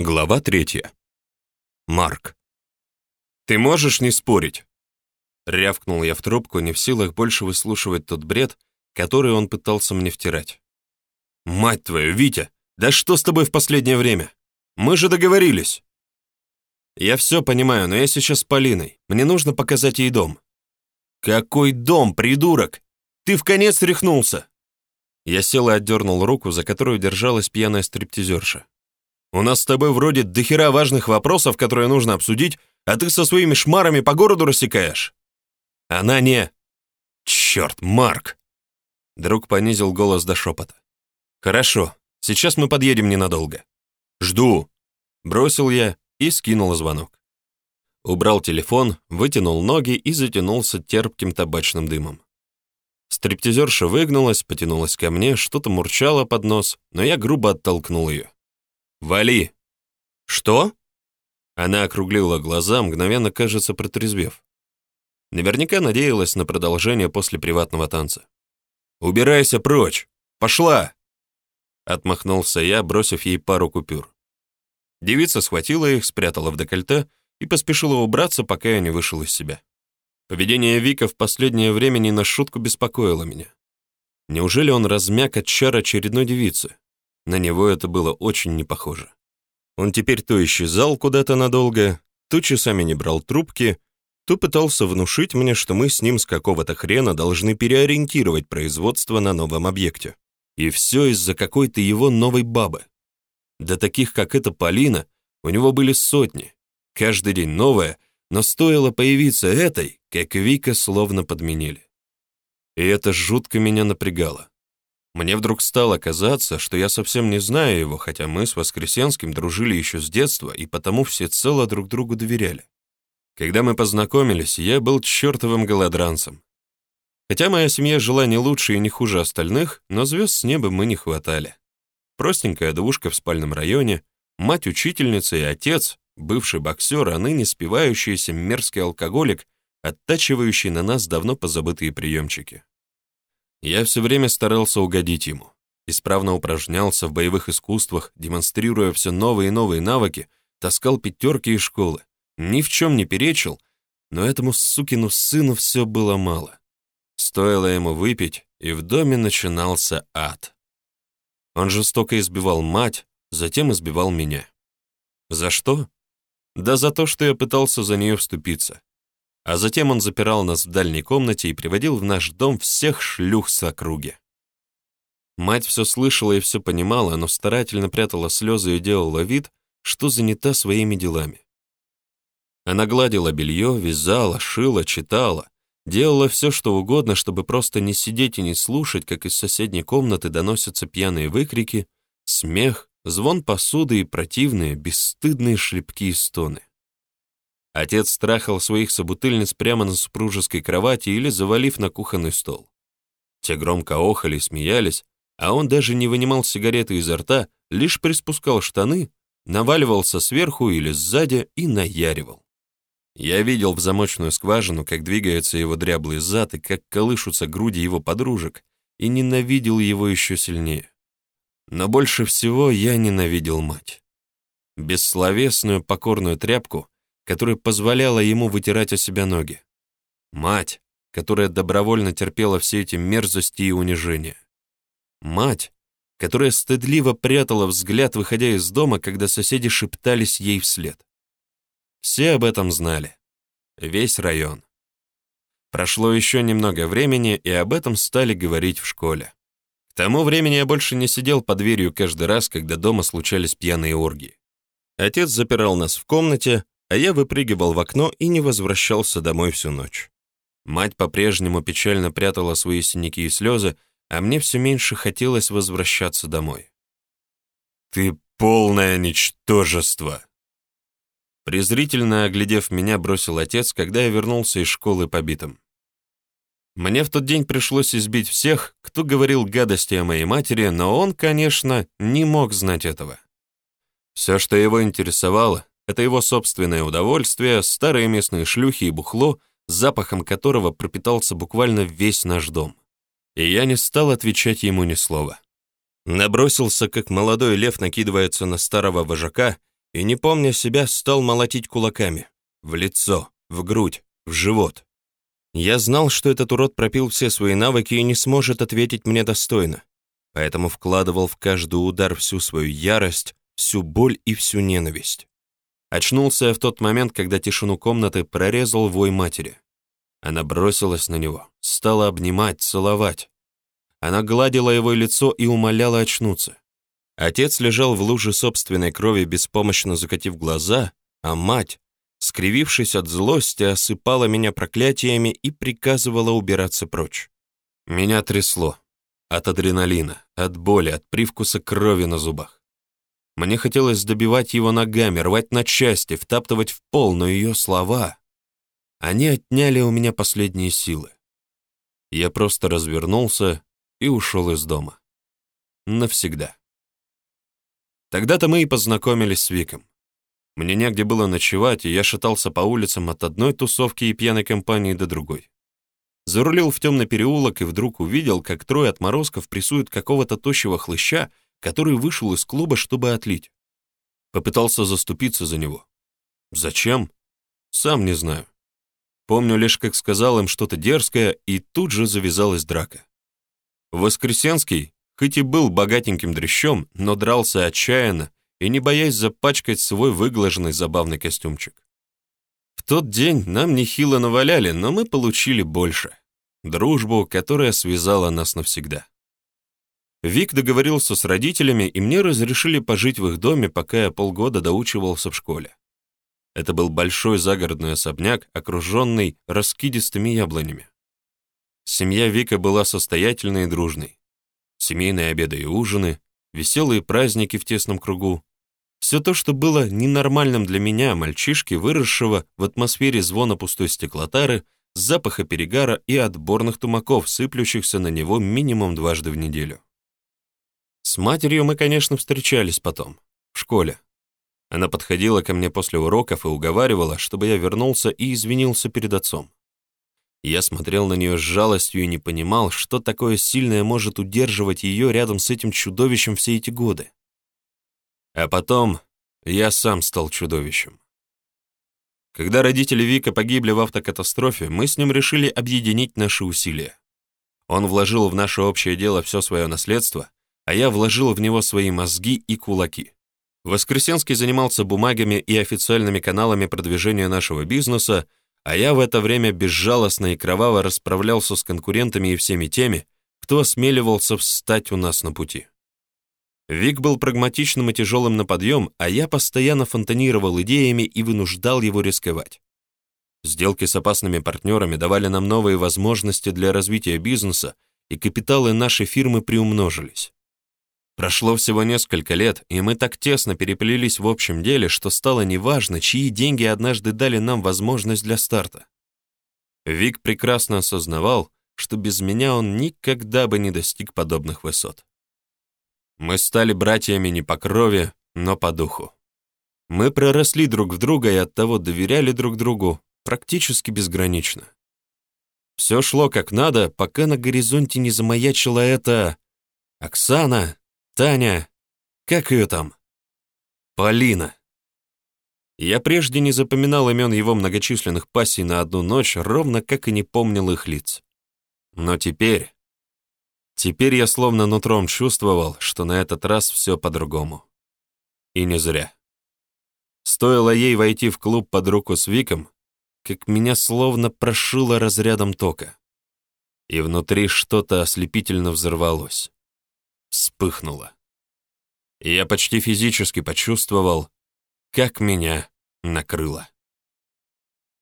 Глава третья. Марк. «Ты можешь не спорить?» Рявкнул я в трубку, не в силах больше выслушивать тот бред, который он пытался мне втирать. «Мать твою, Витя, да что с тобой в последнее время? Мы же договорились!» «Я все понимаю, но я сейчас с Полиной. Мне нужно показать ей дом». «Какой дом, придурок? Ты в конец рехнулся!» Я сел и отдернул руку, за которую держалась пьяная стриптизерша. У нас с тобой вроде дохера важных вопросов, которые нужно обсудить, а ты со своими шмарами по городу рассекаешь. Она не... Черт, Марк!» Друг понизил голос до шепота. «Хорошо, сейчас мы подъедем ненадолго». «Жду!» Бросил я и скинул звонок. Убрал телефон, вытянул ноги и затянулся терпким табачным дымом. Стриптизерша выгнулась, потянулась ко мне, что-то мурчала под нос, но я грубо оттолкнул ее. «Вали!» «Что?» Она округлила глаза, мгновенно, кажется, протрезвев. Наверняка надеялась на продолжение после приватного танца. «Убирайся прочь! Пошла!» Отмахнулся я, бросив ей пару купюр. Девица схватила их, спрятала в декольте и поспешила убраться, пока я не вышел из себя. Поведение Вика в последнее время не на шутку беспокоило меня. Неужели он размяк от чар очередной девицы? На него это было очень не похоже. Он теперь то исчезал куда-то надолго, то часами не брал трубки, то пытался внушить мне, что мы с ним с какого-то хрена должны переориентировать производство на новом объекте. И все из-за какой-то его новой бабы. Да таких, как эта Полина, у него были сотни. Каждый день новая, но стоило появиться этой, как Вика словно подменили. И это жутко меня напрягало. Мне вдруг стало казаться, что я совсем не знаю его, хотя мы с Воскресенским дружили еще с детства и потому всецело друг другу доверяли. Когда мы познакомились, я был чертовым голодранцем. Хотя моя семья жила не лучше и не хуже остальных, но звезд с неба мы не хватали. Простенькая двушка в спальном районе, мать-учительница и отец, бывший боксер, а ныне спивающийся мерзкий алкоголик, оттачивающий на нас давно позабытые приемчики. Я все время старался угодить ему. Исправно упражнялся в боевых искусствах, демонстрируя все новые и новые навыки, таскал пятерки из школы, ни в чем не перечил, но этому сукину сыну все было мало. Стоило ему выпить, и в доме начинался ад. Он жестоко избивал мать, затем избивал меня. За что? Да за то, что я пытался за нее вступиться а затем он запирал нас в дальней комнате и приводил в наш дом всех шлюх с округи. Мать все слышала и все понимала, но старательно прятала слезы и делала вид, что занята своими делами. Она гладила белье, вязала, шила, читала, делала все, что угодно, чтобы просто не сидеть и не слушать, как из соседней комнаты доносятся пьяные выкрики, смех, звон посуды и противные, бесстыдные шлепки и стоны. Отец страхал своих собутыльниц прямо на супружеской кровати или завалив на кухонный стол. Те громко охали и смеялись, а он даже не вынимал сигареты изо рта, лишь приспускал штаны, наваливался сверху или сзади и наяривал. Я видел в замочную скважину, как двигается его дряблый зад и как колышутся груди его подружек, и ненавидел его еще сильнее. Но больше всего я ненавидел мать. Бессловесную покорную тряпку, которая позволяла ему вытирать о себя ноги. Мать, которая добровольно терпела все эти мерзости и унижения. Мать, которая стыдливо прятала взгляд, выходя из дома, когда соседи шептались ей вслед. Все об этом знали. Весь район. Прошло еще немного времени, и об этом стали говорить в школе. К тому времени я больше не сидел под дверью каждый раз, когда дома случались пьяные оргии. Отец запирал нас в комнате, а я выпрыгивал в окно и не возвращался домой всю ночь. Мать по-прежнему печально прятала свои синяки и слезы, а мне все меньше хотелось возвращаться домой. «Ты полное ничтожество!» Презрительно оглядев меня, бросил отец, когда я вернулся из школы побитым. Мне в тот день пришлось избить всех, кто говорил гадости о моей матери, но он, конечно, не мог знать этого. Все, что его интересовало, это его собственное удовольствие, старые местные шлюхи и бухло, запахом которого пропитался буквально весь наш дом. И я не стал отвечать ему ни слова. Набросился, как молодой лев накидывается на старого вожака, и, не помня себя, стал молотить кулаками. В лицо, в грудь, в живот. Я знал, что этот урод пропил все свои навыки и не сможет ответить мне достойно, поэтому вкладывал в каждый удар всю свою ярость, всю боль и всю ненависть. Очнулся я в тот момент, когда тишину комнаты прорезал вой матери. Она бросилась на него, стала обнимать, целовать. Она гладила его лицо и умоляла очнуться. Отец лежал в луже собственной крови, беспомощно закатив глаза, а мать, скривившись от злости, осыпала меня проклятиями и приказывала убираться прочь. Меня трясло. От адреналина, от боли, от привкуса крови на зубах. Мне хотелось добивать его ногами, рвать на части, втаптывать в пол, но ее слова... Они отняли у меня последние силы. Я просто развернулся и ушел из дома. Навсегда. Тогда-то мы и познакомились с Виком. Мне негде было ночевать, и я шатался по улицам от одной тусовки и пьяной компании до другой. Зарулил в темный переулок и вдруг увидел, как трое отморозков прессуют какого-то тощего хлыща, который вышел из клуба, чтобы отлить. Попытался заступиться за него. Зачем? Сам не знаю. Помню лишь, как сказал им что-то дерзкое, и тут же завязалась драка. Воскресенский, Хоть и был богатеньким дрящом, но дрался отчаянно и не боясь запачкать свой выглаженный забавный костюмчик. В тот день нам нехило наваляли, но мы получили больше. Дружбу, которая связала нас навсегда. Вик договорился с родителями, и мне разрешили пожить в их доме, пока я полгода доучивался в школе. Это был большой загородный особняк, окруженный раскидистыми яблонями. Семья Вика была состоятельной и дружной семейные обеды и ужины, веселые праздники в тесном кругу. Все то, что было ненормальным для меня, мальчишки, выросшего в атмосфере звона пустой стеклотары, запаха перегара и отборных тумаков, сыплющихся на него минимум дважды в неделю. С матерью мы, конечно, встречались потом, в школе. Она подходила ко мне после уроков и уговаривала, чтобы я вернулся и извинился перед отцом. Я смотрел на нее с жалостью и не понимал, что такое сильное может удерживать ее рядом с этим чудовищем все эти годы. А потом я сам стал чудовищем. Когда родители Вика погибли в автокатастрофе, мы с ним решили объединить наши усилия. Он вложил в наше общее дело все свое наследство, а я вложил в него свои мозги и кулаки. Воскресенский занимался бумагами и официальными каналами продвижения нашего бизнеса, а я в это время безжалостно и кроваво расправлялся с конкурентами и всеми теми, кто осмеливался встать у нас на пути. Вик был прагматичным и тяжелым на подъем, а я постоянно фонтанировал идеями и вынуждал его рисковать. Сделки с опасными партнерами давали нам новые возможности для развития бизнеса, и капиталы нашей фирмы приумножились. Прошло всего несколько лет, и мы так тесно переплелись в общем деле, что стало неважно, чьи деньги однажды дали нам возможность для старта. Вик прекрасно осознавал, что без меня он никогда бы не достиг подобных высот. Мы стали братьями не по крови, но по духу. Мы проросли друг в друга и оттого доверяли друг другу практически безгранично. Все шло как надо, пока на горизонте не замаячила эта... Оксана, Таня, как ее там? Полина. Я прежде не запоминал имен его многочисленных пассий на одну ночь, ровно как и не помнил их лиц. Но теперь... Теперь я словно нутром чувствовал, что на этот раз все по-другому. И не зря. Стоило ей войти в клуб под руку с Виком, как меня словно прошило разрядом тока. И внутри что-то ослепительно взорвалось вспыхнуло. Я почти физически почувствовал, как меня накрыло.